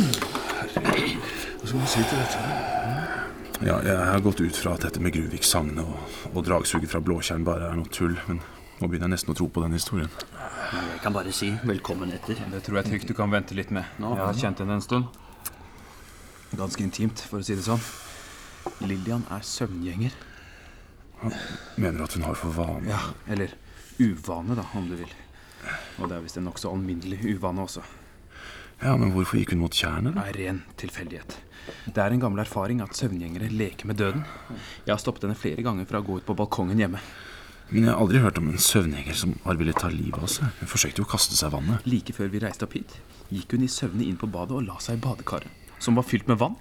Hva skal man si til dette? Ja, jeg har gått ut fra at dette med Gruvik-sagnet og, og dragsuget fra Blåtjern bare er noe tull, men nå begynner jeg nesten å tro på den historien. Jeg kan bare si velkommen etter. Det tror jeg trygt du kan vente litt med. Jeg har kjent henne en stund. Ganske intimt, for å si det sånn. Lillian er søvngjenger. Mener at hun har for vane Ja, eller uvane, da, om du vil. Og det er visst en nokså alminnelig uvane også. Ja, men hvorfor gikk hun mot tjernet? Det er ren tilfeldighet. Det er en gammel erfaring at søvngjengere leker med døden. Jeg har stoppet henne flere ganger fra å gå ut på balkongen hjemme. Men jeg har aldri hørt om en søvngjenger som har villet ta livet av seg. Hun forsøkte jo å kaste seg i vannet. Like før vi reiste opp hit, gikk hun i søvne inn på badet og la seg i badekaret, som var fylt med vann.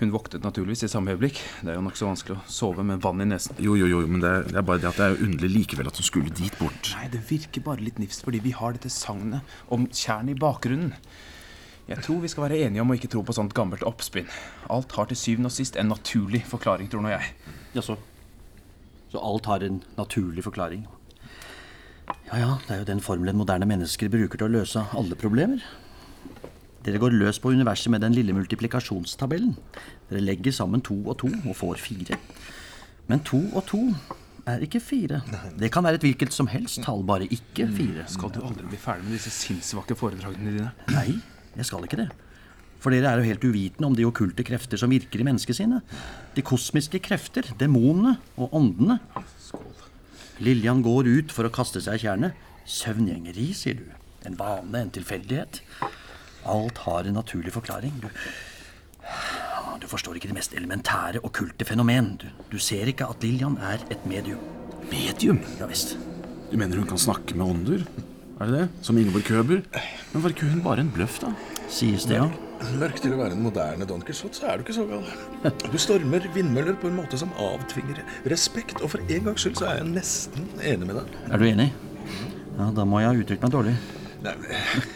Hun våknet naturligvis i samme øyeblikk. Det er jo nokså vanskelig å sove med vann i nesen. Jo, jo, jo, men det er, det er bare det at det er underlig likevel at hun skulle dit bort. Nei, det virker bare litt nifst fordi vi har dette sagnet om tjernet i bakgrunnen. Jeg tror vi skal være enige om å ikke tro på sånt gammelt oppspinn. Alt har til syvende og sist en naturlig forklaring, tror nå jeg. Jaså. Så alt har en naturlig forklaring. Ja ja, det er jo den formelen moderne mennesker bruker til å løse alle problemer. Dere går løs på universet med den lille multiplikasjonstabellen. Dere legger sammen to og to og får fire. Men to og to er ikke fire. Det kan være et hvilket som helst tall, bare ikke fire. Skal du aldri bli ferdig med disse sinnssvake foredragene dine? Nei, jeg skal ikke det. For dere er jo helt uvitende om de okkulte krefter som virker i menneskesinnet. De kosmiske krefter, demonene og åndene. Lillian går ut for å kaste seg i tjernet. Søvngjengeri, sier du. En vane, en tilfeldighet. Alt har en naturlig forklaring. Du, du forstår ikke det mest elementære okkulte fenomen. Du, du ser ikke at Lillian er et medium. Medium? Ja visst. Du mener hun kan snakke med ånder? Er det det? Som Ingeborg Køber? Men var ikke hun bare en bløff, da? Sies det, ja. Mørk til å være en moderne Don så er du ikke så gal. Du stormer vindmøller på en måte som avtvinger respekt, og for en gangs skyld så er jeg nesten enig med deg. Er du enig? Ja, da må jeg ha uttrykt meg dårlig. Nei,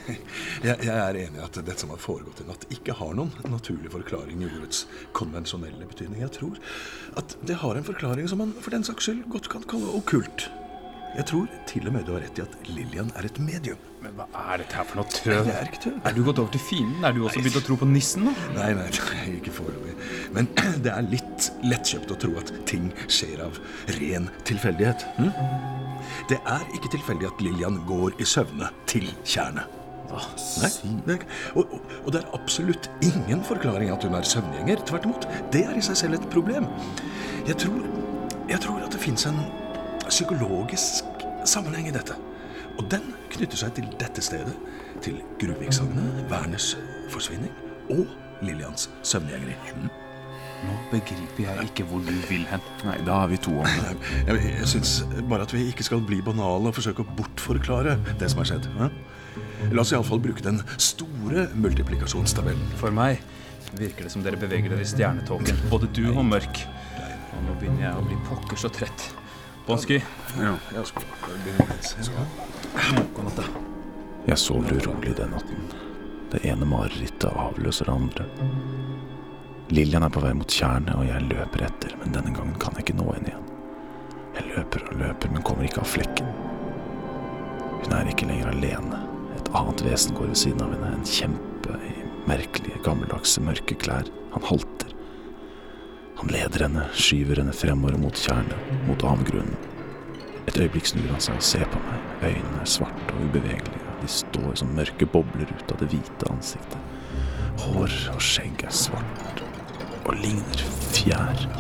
jeg, jeg er enig i at dette som har foregått i natt, ikke har noen naturlig forklaring i ordets konvensjonelle betydning. Jeg tror at det har en forklaring som man for den saks skyld godt kan kalle okkult. Jeg tror til og med du har rett i at Lillian er et medium. Men hva er dette her for noe tøv? Det er ikke tøv. Er du gått over til fienden? Er du også begynt å tro på nissen nå? Nei, nei, nei, ikke foreløpig. Men det er litt lettkjøpt å tro at ting skjer av ren tilfeldighet. Hm? Det er ikke tilfeldig at Lillian går i søvne til tjernet. Nei, det, og, og, det er absolutt ingen forklaring at hun er søvngjenger. Tvert imot. Det er i seg selv et problem. Jeg tror, jeg tror at det fins en psykologisk sammenheng i dette. Og den knytter seg til dette stedet, til Gruviksagnet, Werners forsvinning og Lillians søvngjengeri. Begriper jeg ikke hvor du vil hen. Nei, da er vi to om det. Jeg, jeg syns bare at vi ikke skal bli banale og forsøke å bortforklare det som har skjedd. La oss iallfall bruke den store multiplikasjonstabellen. For meg virker det som dere beveger dere i stjernetåken, både du og Mørk. Og nå begynner jeg å bli pokker så trett. Bonski. Ja. God natt, da. Jeg sover urolig den natten. Det ene marerittet avløser det andre. Lillian er på vei mot tjernet, og jeg løper etter, men denne gangen kan jeg ikke nå henne igjen. Jeg løper og løper, men kommer ikke av flekken. Hun er ikke lenger alene. Et annet vesen går ved siden av henne, en kjempe i merkelige, gammeldagse, mørke klær. Han halter. Han leder henne, skyver henne fremover mot tjernet, mot avgrunnen. Et øyeblikk snur han seg og ser på meg. Øynene er svarte og ubevegelige. De står som mørke bobler ut av det hvite ansiktet. Hår og skjegg er svart og ligner fjær.